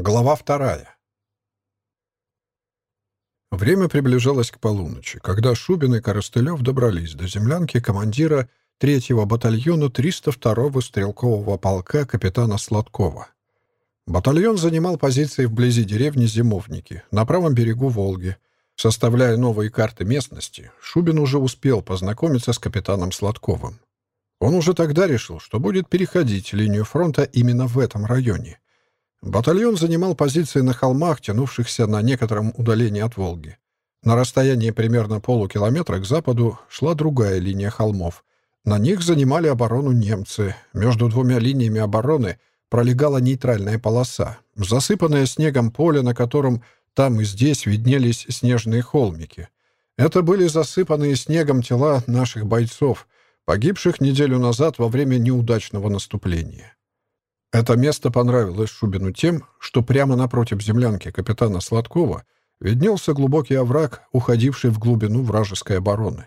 Глава вторая. Время приближалось к полуночи, когда Шубин и Коростылев добрались до землянки командира 3-го батальона 302-го стрелкового полка капитана Сладкова. Батальон занимал позиции вблизи деревни Зимовники, на правом берегу Волги. Составляя новые карты местности, Шубин уже успел познакомиться с капитаном Сладковым. Он уже тогда решил, что будет переходить линию фронта именно в этом районе — Батальон занимал позиции на холмах, тянувшихся на некотором удалении от Волги. На расстоянии примерно полукилометра к западу шла другая линия холмов. На них занимали оборону немцы. Между двумя линиями обороны пролегала нейтральная полоса, засыпанное снегом поле, на котором там и здесь виднелись снежные холмики. Это были засыпанные снегом тела наших бойцов, погибших неделю назад во время неудачного наступления. Это место понравилось Шубину тем, что прямо напротив землянки капитана Сладкова виднелся глубокий овраг, уходивший в глубину вражеской обороны.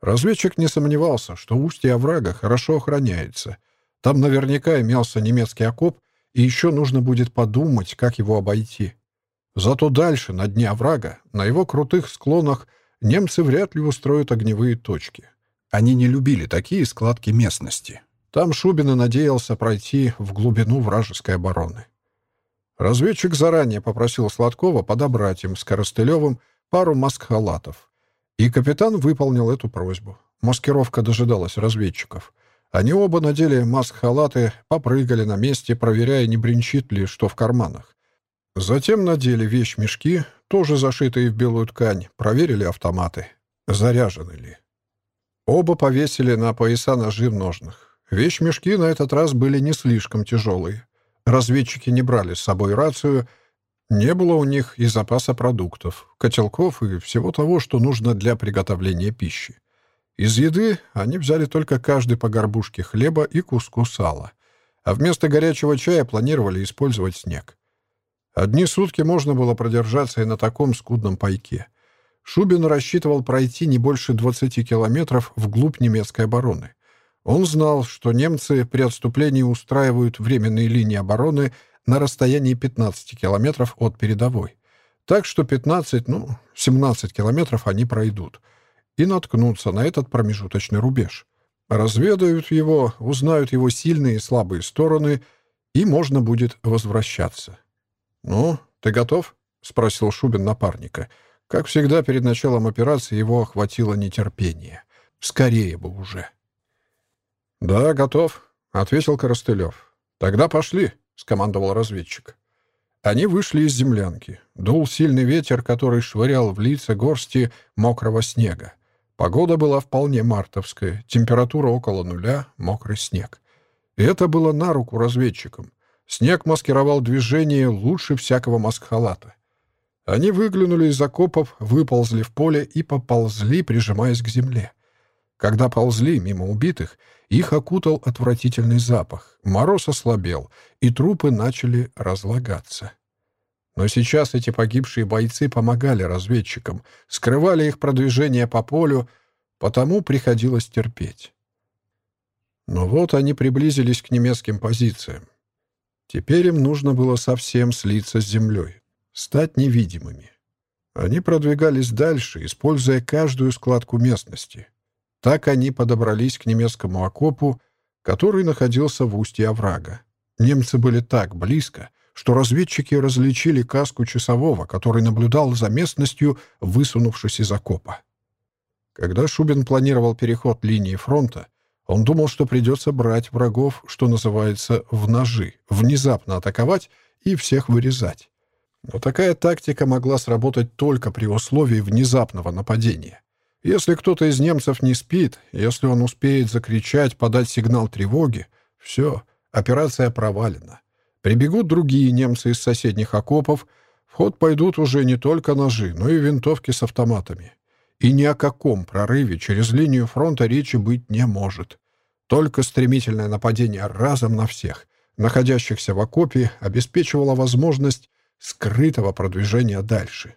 Разведчик не сомневался, что устье оврага хорошо охраняется. Там наверняка имелся немецкий окоп, и еще нужно будет подумать, как его обойти. Зато дальше, на дне оврага, на его крутых склонах, немцы вряд ли устроят огневые точки. Они не любили такие складки местности. Там Шубин и надеялся пройти в глубину вражеской обороны. Разведчик заранее попросил Сладкова подобрать им с Коростылевым пару маск-халатов. И капитан выполнил эту просьбу. Маскировка дожидалась разведчиков. Они оба надели маск-халаты, попрыгали на месте, проверяя, не бренчит ли что в карманах. Затем надели вещь-мешки, тоже зашитые в белую ткань, проверили автоматы, заряжены ли. Оба повесили на пояса ножи в ножнах. Вещмешки на этот раз были не слишком тяжелые. Разведчики не брали с собой рацию, не было у них и запаса продуктов, котелков и всего того, что нужно для приготовления пищи. Из еды они взяли только каждый по горбушке хлеба и куску сала, а вместо горячего чая планировали использовать снег. Одни сутки можно было продержаться и на таком скудном пайке. Шубин рассчитывал пройти не больше 20 километров вглубь немецкой обороны. Он знал, что немцы при отступлении устраивают временные линии обороны на расстоянии 15 километров от передовой. Так что 15, ну, 17 километров они пройдут и наткнутся на этот промежуточный рубеж. Разведают его, узнают его сильные и слабые стороны, и можно будет возвращаться. «Ну, ты готов?» — спросил Шубин напарника. Как всегда, перед началом операции его охватило нетерпение. «Скорее бы уже!» «Да, готов», — ответил Коростылев. «Тогда пошли», — скомандовал разведчик. Они вышли из землянки. Дул сильный ветер, который швырял в лица горсти мокрого снега. Погода была вполне мартовская, температура около нуля, мокрый снег. И это было на руку разведчикам. Снег маскировал движение лучше всякого маскхалата. Они выглянули из окопов, выползли в поле и поползли, прижимаясь к земле. Когда ползли мимо убитых, их окутал отвратительный запах, мороз ослабел, и трупы начали разлагаться. Но сейчас эти погибшие бойцы помогали разведчикам, скрывали их продвижение по полю, потому приходилось терпеть. Но вот они приблизились к немецким позициям. Теперь им нужно было совсем слиться с землей, стать невидимыми. Они продвигались дальше, используя каждую складку местности — так они подобрались к немецкому окопу, который находился в устье оврага. Немцы были так близко, что разведчики различили каску часового, который наблюдал за местностью, высунувшись из окопа. Когда Шубин планировал переход линии фронта, он думал, что придется брать врагов, что называется, в ножи, внезапно атаковать и всех вырезать. Но такая тактика могла сработать только при условии внезапного нападения. Если кто-то из немцев не спит, если он успеет закричать, подать сигнал тревоги, все, операция провалена. Прибегут другие немцы из соседних окопов, в ход пойдут уже не только ножи, но и винтовки с автоматами. И ни о каком прорыве через линию фронта речи быть не может. Только стремительное нападение разом на всех, находящихся в окопе, обеспечивало возможность скрытого продвижения дальше.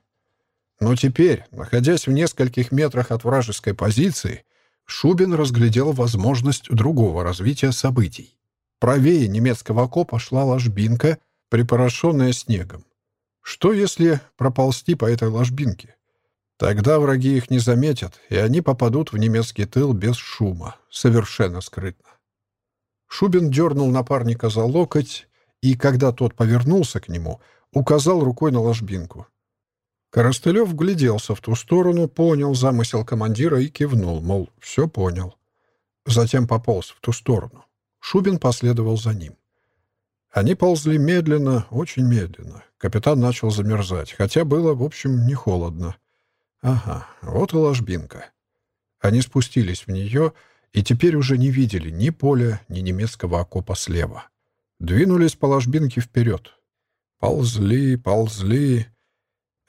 Но теперь, находясь в нескольких метрах от вражеской позиции, Шубин разглядел возможность другого развития событий. Правее немецкого окопа шла ложбинка, припорошенная снегом. Что, если проползти по этой ложбинке? Тогда враги их не заметят, и они попадут в немецкий тыл без шума, совершенно скрытно. Шубин дернул напарника за локоть, и, когда тот повернулся к нему, указал рукой на ложбинку. Коростылев вгляделся в ту сторону, понял замысел командира и кивнул, мол, все понял. Затем пополз в ту сторону. Шубин последовал за ним. Они ползли медленно, очень медленно. Капитан начал замерзать, хотя было, в общем, не холодно. Ага, вот и ложбинка. Они спустились в нее и теперь уже не видели ни поля, ни немецкого окопа слева. Двинулись по ложбинке вперед. Ползли, ползли.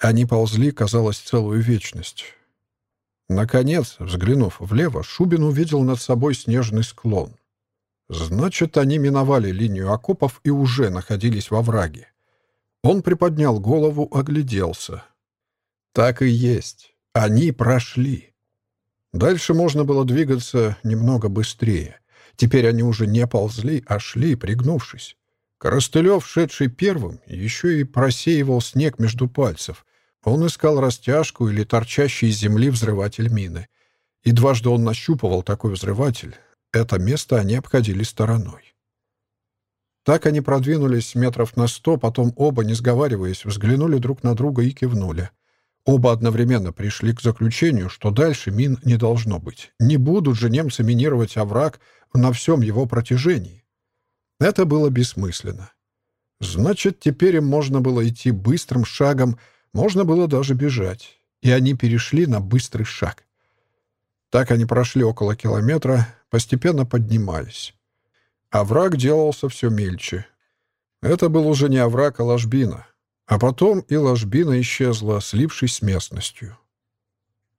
Они ползли, казалось, целую вечность. Наконец, взглянув влево, Шубин увидел над собой снежный склон. Значит, они миновали линию окопов и уже находились во враге. Он приподнял голову, огляделся. Так и есть. Они прошли. Дальше можно было двигаться немного быстрее. Теперь они уже не ползли, а шли, пригнувшись. Коростылев, шедший первым, еще и просеивал снег между пальцев. Он искал растяжку или торчащий из земли взрыватель мины. И дважды он нащупывал такой взрыватель, это место они обходили стороной. Так они продвинулись метров на сто, потом оба, не сговариваясь, взглянули друг на друга и кивнули. Оба одновременно пришли к заключению, что дальше мин не должно быть. Не будут же немцы минировать овраг на всем его протяжении. Это было бессмысленно. Значит, теперь им можно было идти быстрым шагом, можно было даже бежать. И они перешли на быстрый шаг. Так они прошли около километра, постепенно поднимались. Овраг делался все мельче. Это был уже не овраг, а ложбина. А потом и ложбина исчезла, слившись с местностью.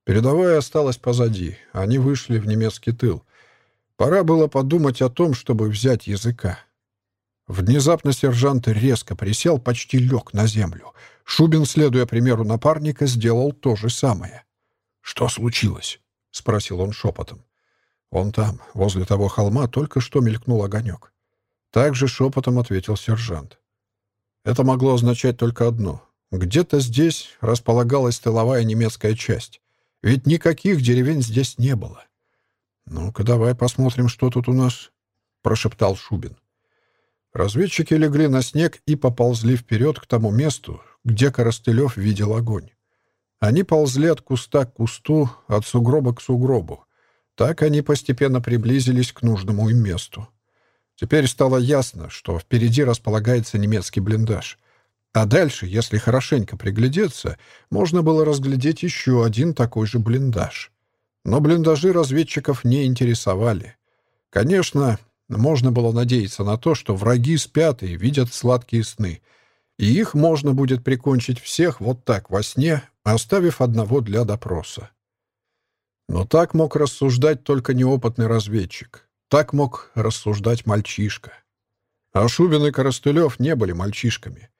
Передовая осталась позади. Они вышли в немецкий тыл. Пора было подумать о том, чтобы взять языка. Внезапно сержант резко присел, почти лег на землю. Шубин, следуя примеру напарника, сделал то же самое. «Что случилось?» — спросил он шепотом. «Он там, возле того холма, только что мелькнул огонек». Также шепотом ответил сержант. Это могло означать только одно. Где-то здесь располагалась тыловая немецкая часть. Ведь никаких деревень здесь не было. «Ну-ка, давай посмотрим, что тут у нас», — прошептал Шубин. Разведчики легли на снег и поползли вперед к тому месту, где Коростылев видел огонь. Они ползли от куста к кусту, от сугроба к сугробу. Так они постепенно приблизились к нужному им месту. Теперь стало ясно, что впереди располагается немецкий блиндаж. А дальше, если хорошенько приглядеться, можно было разглядеть еще один такой же блиндаж. Но блиндажи разведчиков не интересовали. Конечно, можно было надеяться на то, что враги спят и видят сладкие сны, и их можно будет прикончить всех вот так во сне, оставив одного для допроса. Но так мог рассуждать только неопытный разведчик. Так мог рассуждать мальчишка. А Шубин и Коростылев не были мальчишками.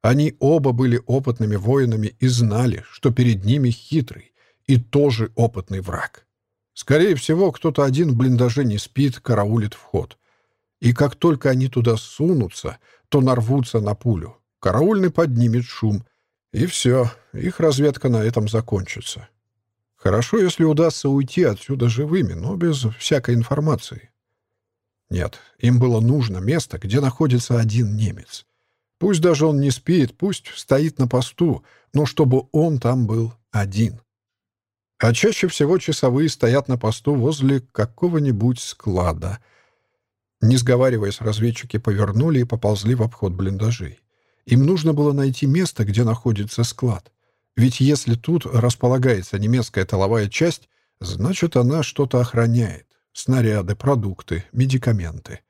Они оба были опытными воинами и знали, что перед ними хитрый и тоже опытный враг. Скорее всего, кто-то один в блиндаже не спит, караулит вход. И как только они туда сунутся, то нарвутся на пулю. Караульный поднимет шум. И все, их разведка на этом закончится. Хорошо, если удастся уйти отсюда живыми, но без всякой информации. Нет, им было нужно место, где находится один немец. Пусть даже он не спит, пусть стоит на посту, но чтобы он там был один. А чаще всего часовые стоят на посту возле какого-нибудь склада. Не сговариваясь, разведчики повернули и поползли в обход блиндажей. Им нужно было найти место, где находится склад. Ведь если тут располагается немецкая тыловая часть, значит, она что-то охраняет. Снаряды, продукты, медикаменты.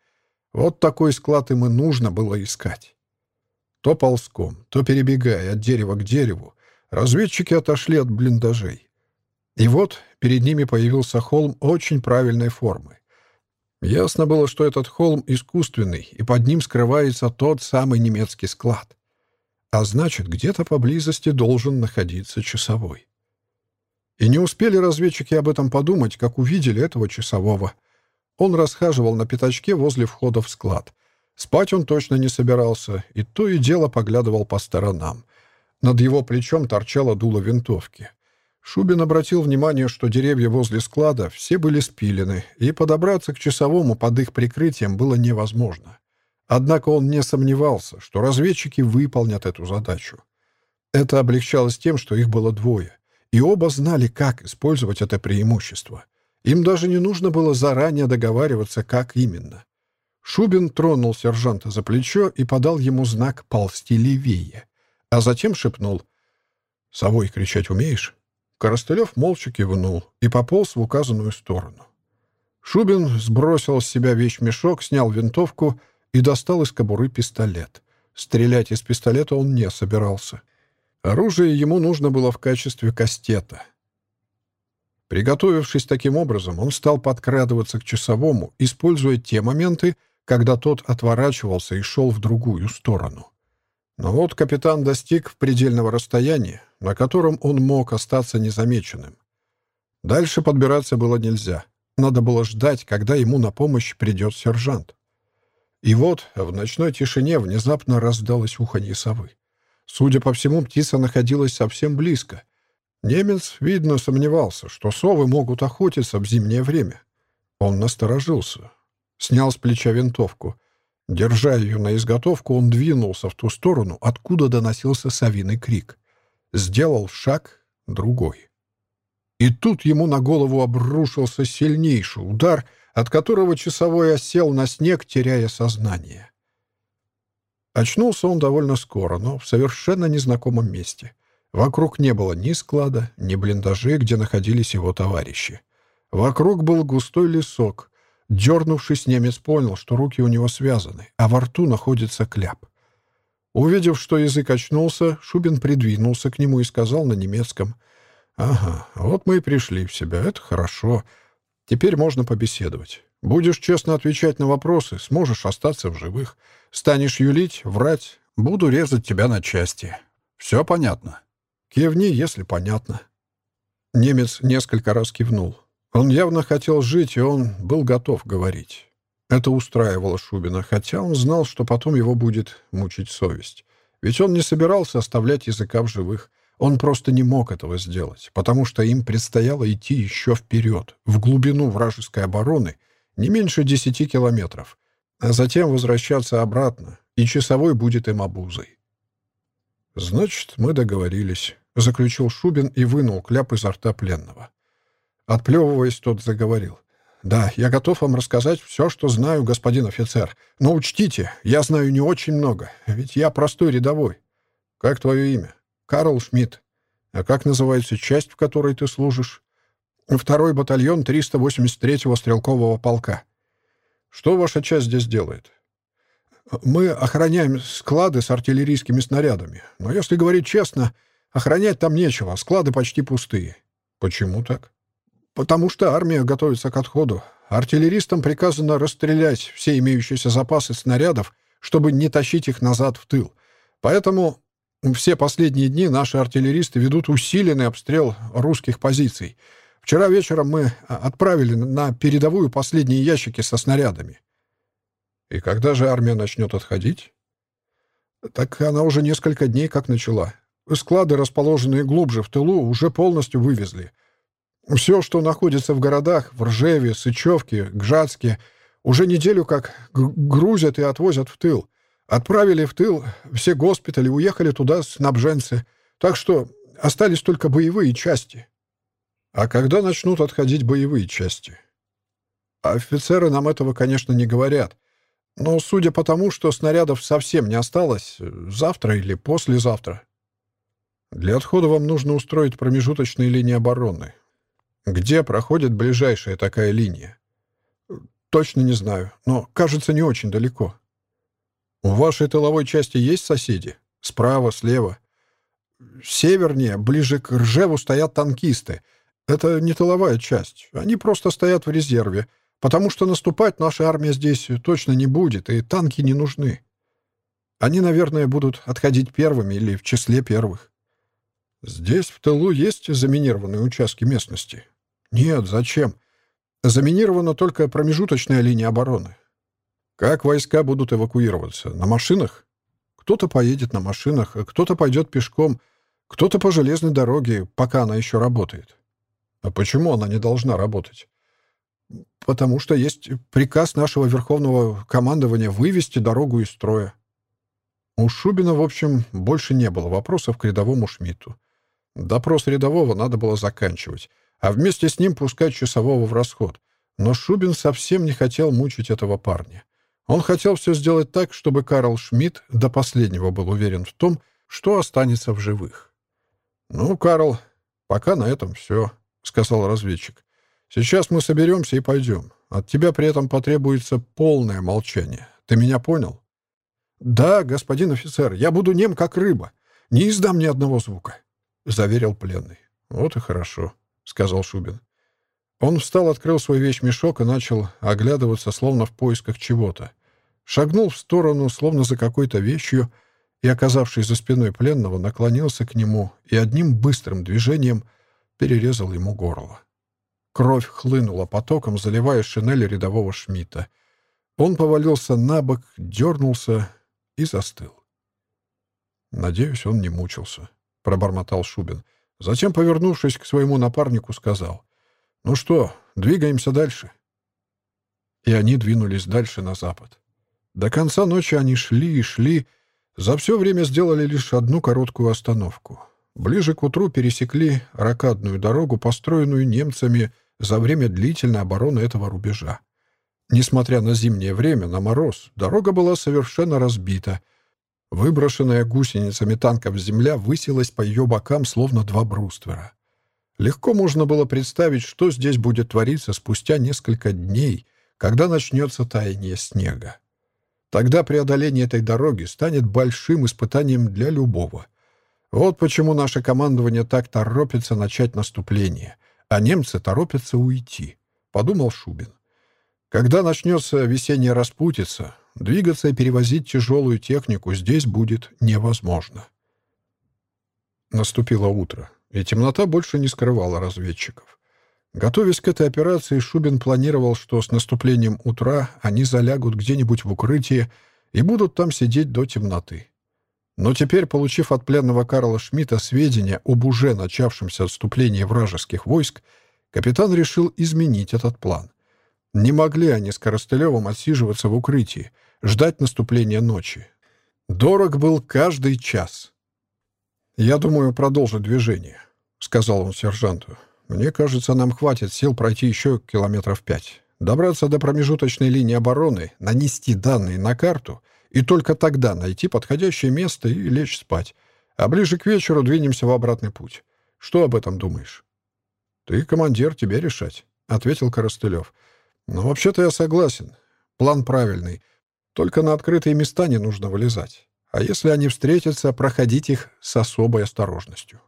Вот такой склад им и нужно было искать. То ползком, то перебегая от дерева к дереву, разведчики отошли от блиндажей. И вот перед ними появился холм очень правильной формы. Ясно было, что этот холм искусственный, и под ним скрывается тот самый немецкий склад. А значит, где-то поблизости должен находиться часовой. И не успели разведчики об этом подумать, как увидели этого часового. Он расхаживал на пятачке возле входа в склад. Спать он точно не собирался, и то и дело поглядывал по сторонам. Над его плечом торчало дуло винтовки. Шубин обратил внимание, что деревья возле склада все были спилены, и подобраться к часовому под их прикрытием было невозможно. Однако он не сомневался, что разведчики выполнят эту задачу. Это облегчалось тем, что их было двое, и оба знали, как использовать это преимущество. Им даже не нужно было заранее договариваться, как именно. Шубин тронул сержанта за плечо и подал ему знак «ползти левее», а затем шепнул «Совой кричать умеешь?» Коростылев молча кивнул и пополз в указанную сторону. Шубин сбросил с себя вещмешок, снял винтовку и достал из кобуры пистолет. Стрелять из пистолета он не собирался. Оружие ему нужно было в качестве кастета. Приготовившись таким образом, он стал подкрадываться к часовому, используя те моменты, когда тот отворачивался и шел в другую сторону. Но вот капитан достиг предельного расстояния, на котором он мог остаться незамеченным. Дальше подбираться было нельзя. Надо было ждать, когда ему на помощь придет сержант. И вот в ночной тишине внезапно раздалось уханье совы. Судя по всему, птица находилась совсем близко. Немец, видно, сомневался, что совы могут охотиться в зимнее время. Он насторожился. Снял с плеча винтовку. Держа ее на изготовку, он двинулся в ту сторону, откуда доносился совиный крик. Сделал шаг, другой. И тут ему на голову обрушился сильнейший удар, от которого часовой осел на снег, теряя сознание. Очнулся он довольно скоро, но в совершенно незнакомом месте. Вокруг не было ни склада, ни блиндажей, где находились его товарищи. Вокруг был густой лесок, Дернувшись, немец понял, что руки у него связаны, а во рту находится кляп. Увидев, что язык очнулся, Шубин придвинулся к нему и сказал на немецком, «Ага, вот мы и пришли в себя, это хорошо. Теперь можно побеседовать. Будешь честно отвечать на вопросы, сможешь остаться в живых. Станешь юлить, врать, буду резать тебя на части. Все понятно? Кивни, если понятно». Немец несколько раз кивнул. Он явно хотел жить, и он был готов говорить. Это устраивало Шубина, хотя он знал, что потом его будет мучить совесть. Ведь он не собирался оставлять языка в живых. Он просто не мог этого сделать, потому что им предстояло идти еще вперед, в глубину вражеской обороны, не меньше десяти километров, а затем возвращаться обратно, и часовой будет им обузой. «Значит, мы договорились», — заключил Шубин и вынул кляп изо рта пленного. Отплевываясь, тот заговорил. «Да, я готов вам рассказать все, что знаю, господин офицер. Но учтите, я знаю не очень много, ведь я простой рядовой. Как твое имя? Карл Шмидт. А как называется часть, в которой ты служишь? Второй батальон 383-го стрелкового полка. Что ваша часть здесь делает? Мы охраняем склады с артиллерийскими снарядами. Но если говорить честно, охранять там нечего, склады почти пустые. Почему так? Потому что армия готовится к отходу. Артиллеристам приказано расстрелять все имеющиеся запасы снарядов, чтобы не тащить их назад в тыл. Поэтому все последние дни наши артиллеристы ведут усиленный обстрел русских позиций. Вчера вечером мы отправили на передовую последние ящики со снарядами. И когда же армия начнет отходить? Так она уже несколько дней как начала. Склады, расположенные глубже в тылу, уже полностью вывезли. Все, что находится в городах, в Ржеве, Сычевке, Гжатске, уже неделю как грузят и отвозят в тыл. Отправили в тыл все госпитали, уехали туда снабженцы. Так что остались только боевые части. А когда начнут отходить боевые части? Офицеры нам этого, конечно, не говорят. Но судя по тому, что снарядов совсем не осталось, завтра или послезавтра. Для отхода вам нужно устроить промежуточные линии обороны. Где проходит ближайшая такая линия? Точно не знаю, но, кажется, не очень далеко. У вашей тыловой части есть соседи? Справа, слева? Севернее, ближе к Ржеву, стоят танкисты. Это не тыловая часть. Они просто стоят в резерве, потому что наступать наша армия здесь точно не будет, и танки не нужны. Они, наверное, будут отходить первыми или в числе первых. Здесь, в тылу, есть заминированные участки местности? Нет, зачем? Заминирована только промежуточная линия обороны. Как войска будут эвакуироваться? На машинах? Кто-то поедет на машинах, кто-то пойдет пешком, кто-то по железной дороге, пока она еще работает. А почему она не должна работать? Потому что есть приказ нашего верховного командования вывести дорогу из строя. У Шубина, в общем, больше не было вопросов к рядовому Шмидту. Допрос рядового надо было заканчивать, а вместе с ним пускать часового в расход. Но Шубин совсем не хотел мучить этого парня. Он хотел все сделать так, чтобы Карл Шмидт до последнего был уверен в том, что останется в живых. «Ну, Карл, пока на этом все», — сказал разведчик. «Сейчас мы соберемся и пойдем. От тебя при этом потребуется полное молчание. Ты меня понял?» «Да, господин офицер, я буду нем, как рыба. Не издам ни одного звука», — заверил пленный. «Вот и хорошо», — сказал Шубин. Он встал, открыл свой вещмешок и начал оглядываться, словно в поисках чего-то. Шагнул в сторону, словно за какой-то вещью, и, оказавшись за спиной пленного, наклонился к нему и одним быстрым движением перерезал ему горло. Кровь хлынула потоком, заливая шинель рядового Шмидта. Он повалился на бок, дернулся и застыл. «Надеюсь, он не мучился», — пробормотал Шубин. Затем, повернувшись к своему напарнику, сказал, «Ну что, двигаемся дальше?» И они двинулись дальше на запад. До конца ночи они шли и шли, за все время сделали лишь одну короткую остановку. Ближе к утру пересекли ракадную дорогу, построенную немцами за время длительной обороны этого рубежа. Несмотря на зимнее время, на мороз, дорога была совершенно разбита. Выброшенная гусеницами танков земля высилась по ее бокам, словно два бруствера. Легко можно было представить, что здесь будет твориться спустя несколько дней, когда начнется таяние снега. Тогда преодоление этой дороги станет большим испытанием для любого. Вот почему наше командование так торопится начать наступление, а немцы торопятся уйти, — подумал Шубин. Когда начнется весенняя распутица, двигаться и перевозить тяжелую технику здесь будет невозможно. Наступило утро и темнота больше не скрывала разведчиков. Готовясь к этой операции, Шубин планировал, что с наступлением утра они залягут где-нибудь в укрытии и будут там сидеть до темноты. Но теперь, получив от пленного Карла Шмидта сведения об уже начавшемся отступлении вражеских войск, капитан решил изменить этот план. Не могли они с Коростылевым отсиживаться в укрытии, ждать наступления ночи. Дорог был каждый час. «Я думаю продолжить движение», — сказал он сержанту. «Мне кажется, нам хватит сил пройти еще километров пять, добраться до промежуточной линии обороны, нанести данные на карту и только тогда найти подходящее место и лечь спать. А ближе к вечеру двинемся в обратный путь. Что об этом думаешь?» «Ты командир, тебе решать», — ответил Коростылев. «Но вообще-то я согласен. План правильный. Только на открытые места не нужно вылезать а если они встретятся, проходить их с особой осторожностью.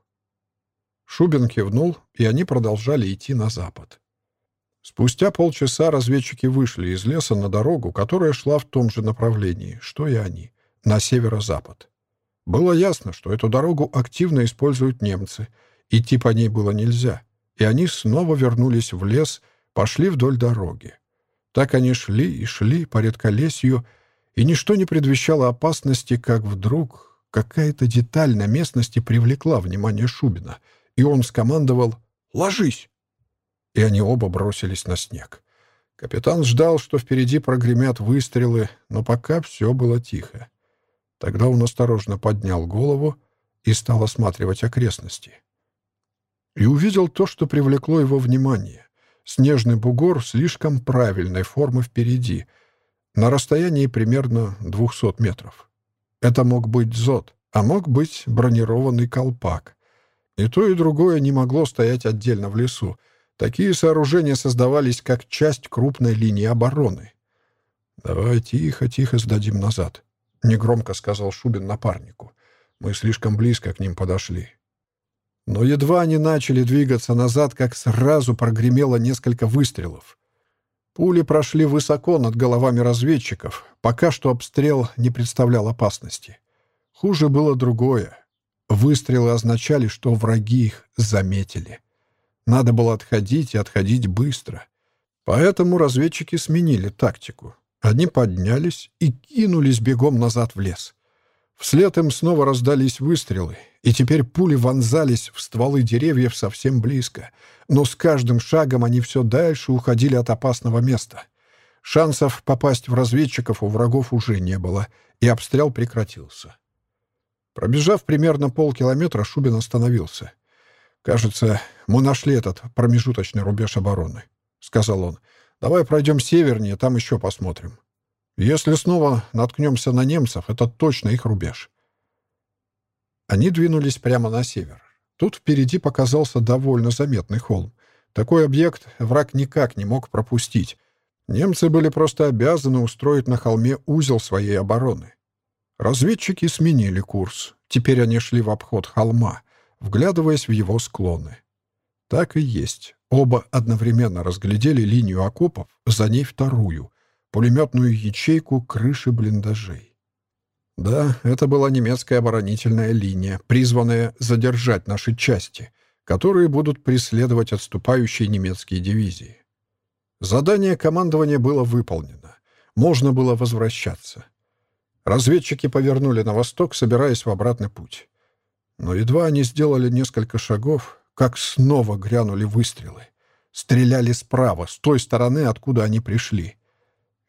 Шубин кивнул, и они продолжали идти на запад. Спустя полчаса разведчики вышли из леса на дорогу, которая шла в том же направлении, что и они, на северо-запад. Было ясно, что эту дорогу активно используют немцы, идти по ней было нельзя, и они снова вернулись в лес, пошли вдоль дороги. Так они шли и шли по редколесью, и ничто не предвещало опасности, как вдруг какая-то деталь на местности привлекла внимание Шубина, и он скомандовал «Ложись!» И они оба бросились на снег. Капитан ждал, что впереди прогремят выстрелы, но пока все было тихо. Тогда он осторожно поднял голову и стал осматривать окрестности. И увидел то, что привлекло его внимание. Снежный бугор слишком правильной формы впереди — на расстоянии примерно 200 метров. Это мог быть зод, а мог быть бронированный колпак. И то, и другое не могло стоять отдельно в лесу. Такие сооружения создавались как часть крупной линии обороны. «Давай тихо-тихо сдадим назад», — негромко сказал Шубин напарнику. «Мы слишком близко к ним подошли». Но едва они начали двигаться назад, как сразу прогремело несколько выстрелов. Пули прошли высоко над головами разведчиков. Пока что обстрел не представлял опасности. Хуже было другое. Выстрелы означали, что враги их заметили. Надо было отходить и отходить быстро. Поэтому разведчики сменили тактику. Они поднялись и кинулись бегом назад в лес. Вслед им снова раздались выстрелы, и теперь пули вонзались в стволы деревьев совсем близко, но с каждым шагом они все дальше уходили от опасного места. Шансов попасть в разведчиков у врагов уже не было, и обстрел прекратился. Пробежав примерно полкилометра, Шубин остановился. «Кажется, мы нашли этот промежуточный рубеж обороны», — сказал он. «Давай пройдем севернее, там еще посмотрим. Если снова наткнемся на немцев, это точно их рубеж». Они двинулись прямо на север. Тут впереди показался довольно заметный холм. Такой объект враг никак не мог пропустить. Немцы были просто обязаны устроить на холме узел своей обороны. Разведчики сменили курс. Теперь они шли в обход холма, вглядываясь в его склоны. Так и есть. Оба одновременно разглядели линию окопов, за ней вторую, пулеметную ячейку крыши блиндажей. Да, это была немецкая оборонительная линия, призванная задержать наши части, которые будут преследовать отступающие немецкие дивизии. Задание командования было выполнено. Можно было возвращаться. Разведчики повернули на восток, собираясь в обратный путь. Но едва они сделали несколько шагов, как снова грянули выстрелы. Стреляли справа, с той стороны, откуда они пришли.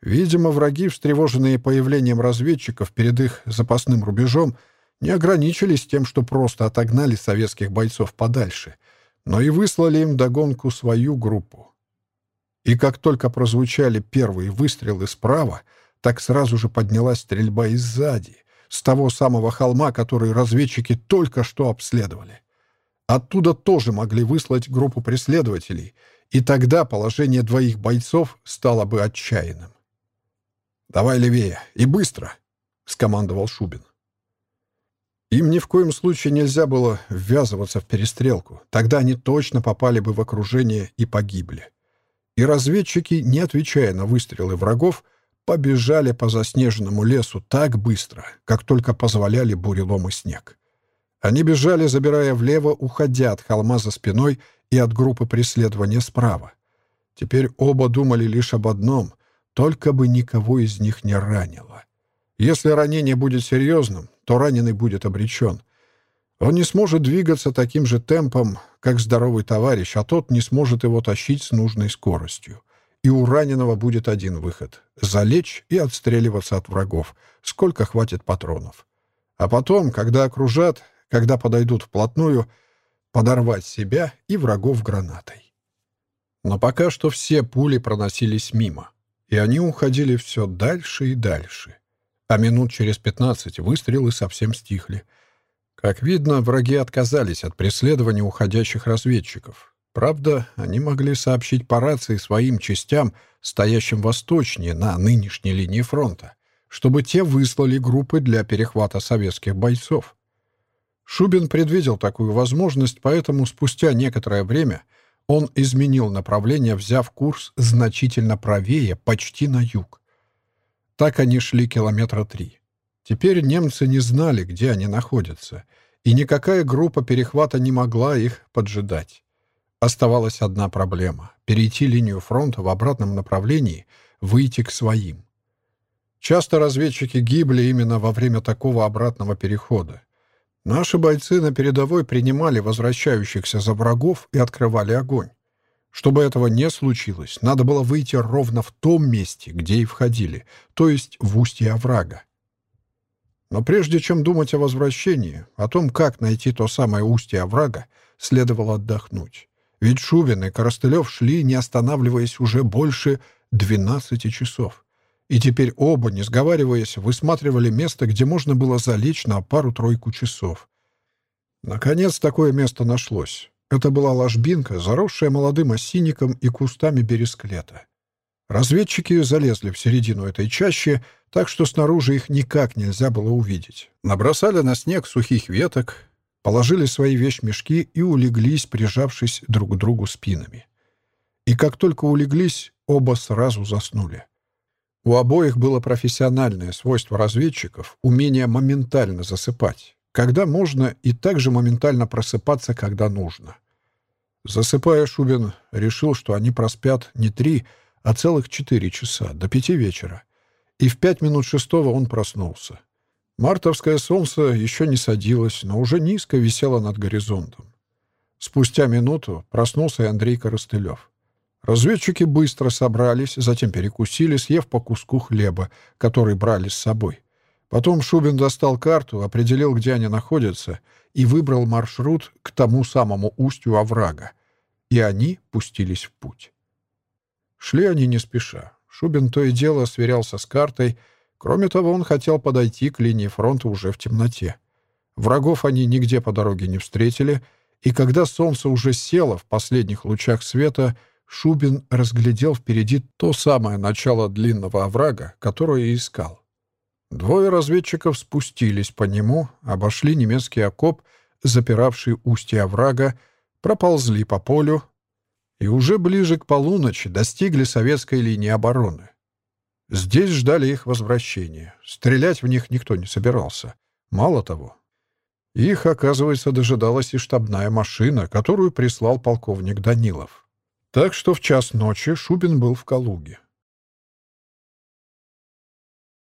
Видимо, враги, встревоженные появлением разведчиков перед их запасным рубежом, не ограничились тем, что просто отогнали советских бойцов подальше, но и выслали им догонку свою группу. И как только прозвучали первые выстрелы справа, так сразу же поднялась стрельба и сзади, с того самого холма, который разведчики только что обследовали. Оттуда тоже могли выслать группу преследователей, и тогда положение двоих бойцов стало бы отчаянным. «Давай левее и быстро!» — скомандовал Шубин. Им ни в коем случае нельзя было ввязываться в перестрелку. Тогда они точно попали бы в окружение и погибли. И разведчики, не отвечая на выстрелы врагов, побежали по заснеженному лесу так быстро, как только позволяли бурелом и снег. Они бежали, забирая влево, уходя от холма за спиной и от группы преследования справа. Теперь оба думали лишь об одном — только бы никого из них не ранило. Если ранение будет серьезным, то раненый будет обречен. Он не сможет двигаться таким же темпом, как здоровый товарищ, а тот не сможет его тащить с нужной скоростью и у раненого будет один выход — залечь и отстреливаться от врагов, сколько хватит патронов. А потом, когда окружат, когда подойдут вплотную, подорвать себя и врагов гранатой. Но пока что все пули проносились мимо, и они уходили все дальше и дальше. А минут через пятнадцать выстрелы совсем стихли. Как видно, враги отказались от преследования уходящих разведчиков, Правда, они могли сообщить по рации своим частям, стоящим восточнее, на нынешней линии фронта, чтобы те выслали группы для перехвата советских бойцов. Шубин предвидел такую возможность, поэтому спустя некоторое время он изменил направление, взяв курс значительно правее, почти на юг. Так они шли километра три. Теперь немцы не знали, где они находятся, и никакая группа перехвата не могла их поджидать. Оставалась одна проблема — перейти линию фронта в обратном направлении, выйти к своим. Часто разведчики гибли именно во время такого обратного перехода. Наши бойцы на передовой принимали возвращающихся за врагов и открывали огонь. Чтобы этого не случилось, надо было выйти ровно в том месте, где и входили, то есть в устье оврага. Но прежде чем думать о возвращении, о том, как найти то самое устье оврага, следовало отдохнуть. Ведь Шубин и Коростылев шли, не останавливаясь, уже больше 12 часов. И теперь оба, не сговариваясь, высматривали место, где можно было залечь на пару-тройку часов. Наконец, такое место нашлось. Это была ложбинка, заросшая молодым осинником и кустами бересклета. Разведчики залезли в середину этой чащи, так что снаружи их никак нельзя было увидеть. Набросали на снег сухих веток, положили свои вещмешки и улеглись, прижавшись друг к другу спинами. И как только улеглись, оба сразу заснули. У обоих было профессиональное свойство разведчиков — умение моментально засыпать, когда можно, и также моментально просыпаться, когда нужно. Засыпая, Шубин решил, что они проспят не три, а целых четыре часа, до пяти вечера. и в пять минут шестого он проснулся. Мартовское солнце еще не садилось, но уже низко висело над горизонтом. Спустя минуту проснулся и Андрей Коростылев. Разведчики быстро собрались, затем перекусили, съев по куску хлеба, который брали с собой. Потом Шубин достал карту, определил, где они находятся, и выбрал маршрут к тому самому устью оврага. И они пустились в путь. Шли они не спеша. Шубин то и дело сверялся с картой. Кроме того, он хотел подойти к линии фронта уже в темноте. Врагов они нигде по дороге не встретили, и когда солнце уже село в последних лучах света — Шубин разглядел впереди то самое начало длинного оврага, которое искал. Двое разведчиков спустились по нему, обошли немецкий окоп, запиравший устье оврага, проползли по полю и уже ближе к полуночи достигли советской линии обороны. Здесь ждали их возвращения. Стрелять в них никто не собирался. Мало того, их, оказывается, дожидалась и штабная машина, которую прислал полковник Данилов. Так что в час ночи Шубин был в Калуге.